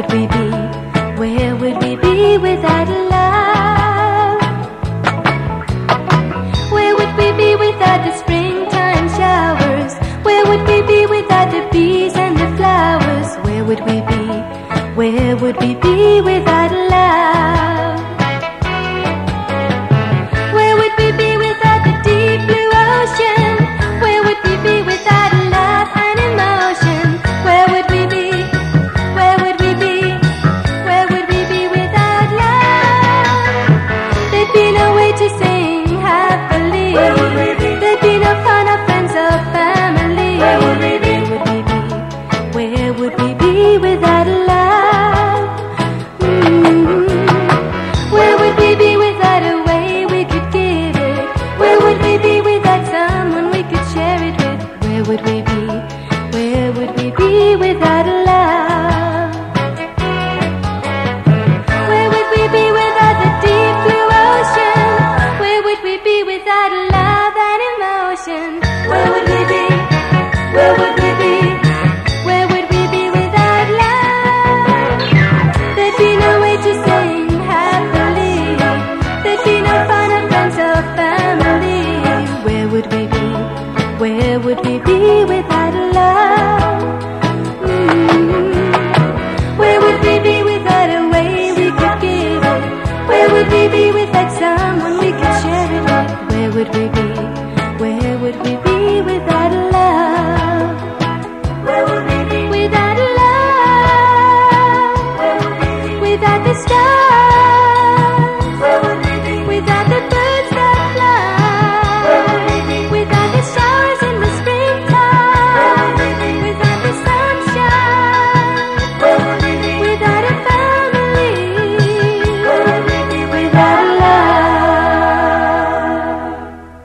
would we be? Would we would we be?